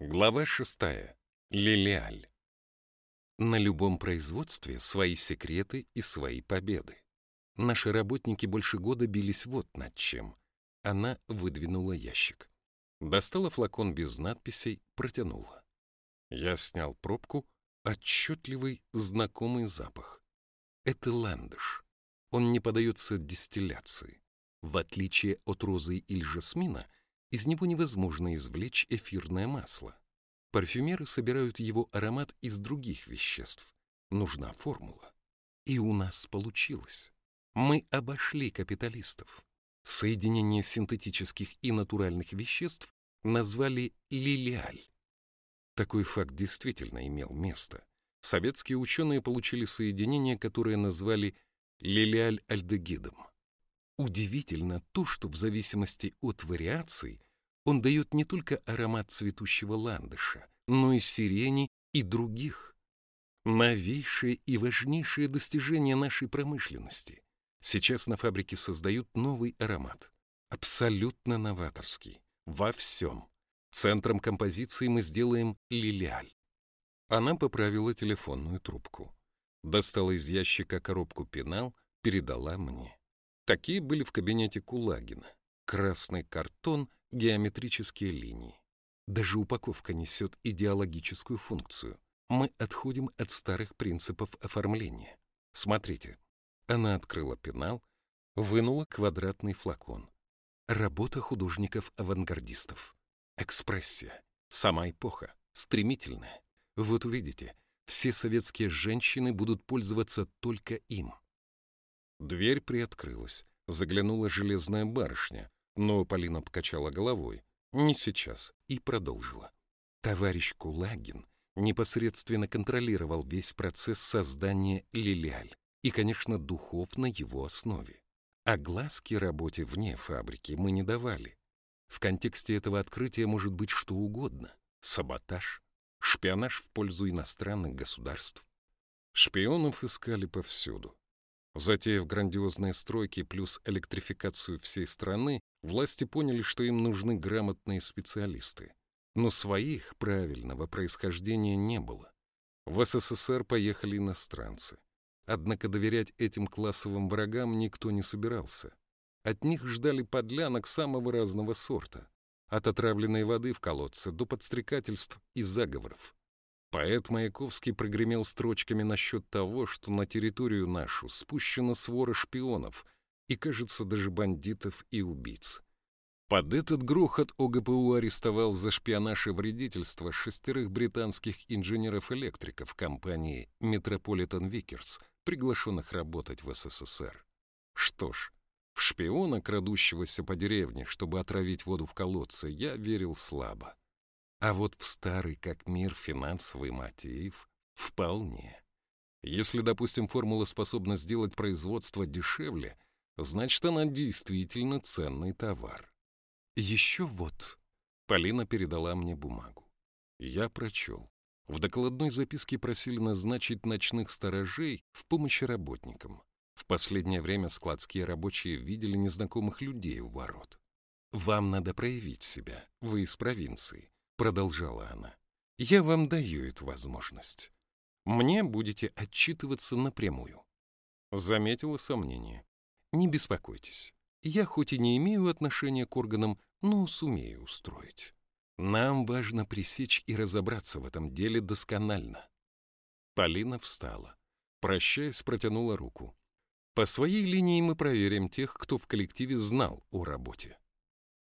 Глава шестая. Лилиаль. На любом производстве свои секреты и свои победы. Наши работники больше года бились вот над чем. Она выдвинула ящик. Достала флакон без надписей, протянула. Я снял пробку, отчетливый, знакомый запах. Это ландыш. Он не подается дистилляции. В отличие от розы или жасмина — из него невозможно извлечь эфирное масло. Парфюмеры собирают его аромат из других веществ. Нужна формула. И у нас получилось. Мы обошли капиталистов. Соединение синтетических и натуральных веществ назвали лилиаль. Такой факт действительно имел место. Советские ученые получили соединение, которое назвали лилиаль-альдегидом. Удивительно то, что в зависимости от вариаций он дает не только аромат цветущего ландыша, но и сирени и других. Новейшее и важнейшее достижение нашей промышленности. Сейчас на фабрике создают новый аромат. Абсолютно новаторский. Во всем. Центром композиции мы сделаем лилиаль. Она поправила телефонную трубку. Достала из ящика коробку пенал, передала мне. Такие были в кабинете Кулагина. Красный картон, геометрические линии. Даже упаковка несет идеологическую функцию. Мы отходим от старых принципов оформления. Смотрите. Она открыла пенал, вынула квадратный флакон. Работа художников-авангардистов. Экспрессия. Сама эпоха. Стремительная. Вот увидите, все советские женщины будут пользоваться только им. Дверь приоткрылась. Заглянула железная барышня, но Полина покачала головой. Не сейчас. И продолжила. Товарищ Кулагин непосредственно контролировал весь процесс создания Лилиаль и, конечно, духов на его основе. А глазки работе вне фабрики мы не давали. В контексте этого открытия может быть что угодно. Саботаж, шпионаж в пользу иностранных государств. Шпионов искали повсюду. Затеяв грандиозные стройки плюс электрификацию всей страны, власти поняли, что им нужны грамотные специалисты. Но своих правильного происхождения не было. В СССР поехали иностранцы. Однако доверять этим классовым врагам никто не собирался. От них ждали подлянок самого разного сорта. От отравленной воды в колодце до подстрекательств и заговоров. Поэт Маяковский прогремел строчками насчет того, что на территорию нашу спущена свора шпионов и, кажется, даже бандитов и убийц. Под этот грохот ОГПУ арестовал за шпионаж и вредительство шестерых британских инженеров-электриков компании Metropolitan Vickers, приглашенных работать в СССР. Что ж, в шпиона, крадущегося по деревне, чтобы отравить воду в колодце, я верил слабо. А вот в старый как мир финансовый мотив вполне. Если, допустим, формула способна сделать производство дешевле, значит, она действительно ценный товар. Еще вот. Полина передала мне бумагу. Я прочел. В докладной записке просили назначить ночных сторожей в помощь работникам. В последнее время складские рабочие видели незнакомых людей у ворот. Вам надо проявить себя, вы из провинции продолжала она, я вам даю эту возможность. Мне будете отчитываться напрямую. Заметила сомнение. Не беспокойтесь. Я хоть и не имею отношения к органам, но сумею устроить. Нам важно пресечь и разобраться в этом деле досконально. Полина встала. Прощаясь, протянула руку. По своей линии мы проверим тех, кто в коллективе знал о работе.